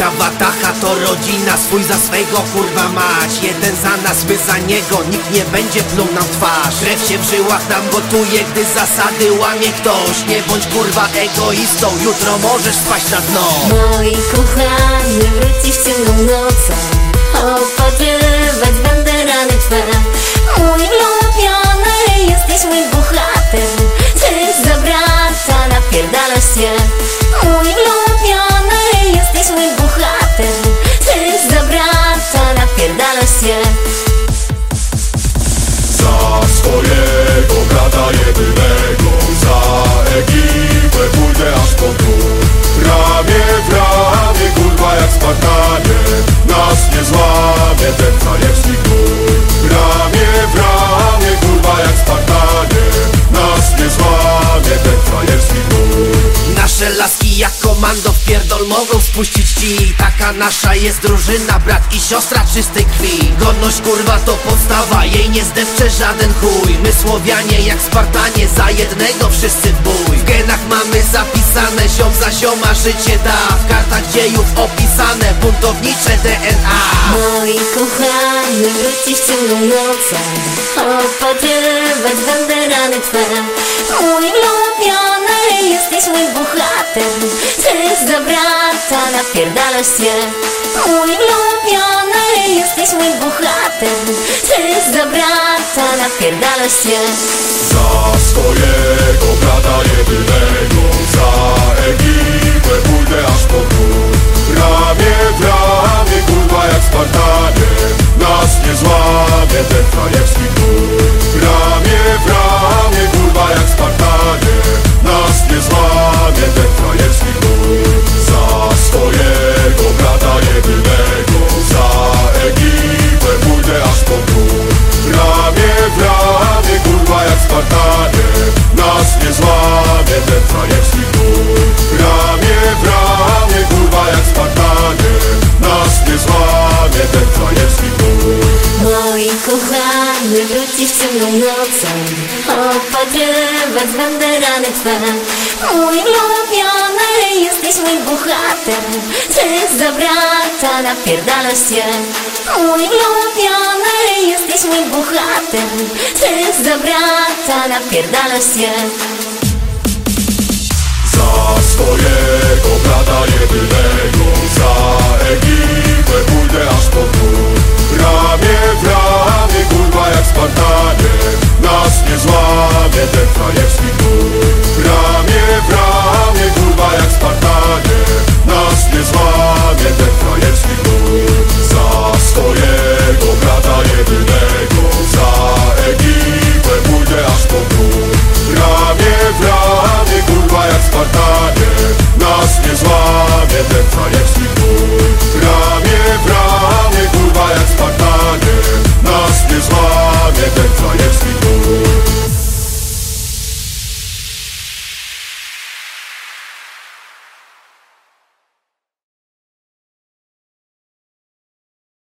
Nasza watacha to rodzina, swój za swego kurwa mać. Jeden za nas, my za niego, nikt nie będzie pluł nam twarz. Krew się w żyłach nam gotuje, gdy zasady łamie ktoś. Nie bądź kurwa egoistą, jutro możesz spaść na dno. Mój kochany wróci w ciemną nocą. Opatrywać będę rany twe Ramię w ramię, kurwa jak Spartanie Nas nie złamie ten krajewski gnój Nasze laski jak komando w pierdol mogą spuścić ci. Taka nasza jest drużyna, brat i siostra czystej krwi. Godność kurwa to podstawa, jej nie zdepcze żaden chuj. My Słowianie jak Spartanie, za jednego wszyscy w bój. W genach mamy zapisane, ziom za zioma życie da. W kartach dziejów opisane, buntownicze DNA Mój kochany wróci w ciemną nocą Opatrywać będę rany twe. Mój ulubiony jesteś mój bohater. Ty za brata napierdalasz się Mój ulubiony jesteś mój bohater. Ty za brata napierdalasz się Za ciemną nocą Opatrywać będę rany twe. Mój ulubiony jesteś mój bohater. Ty za brata napierdalasz się Mój ulubiony jesteś mój bohater. Ty za brata napierdalasz się Za Za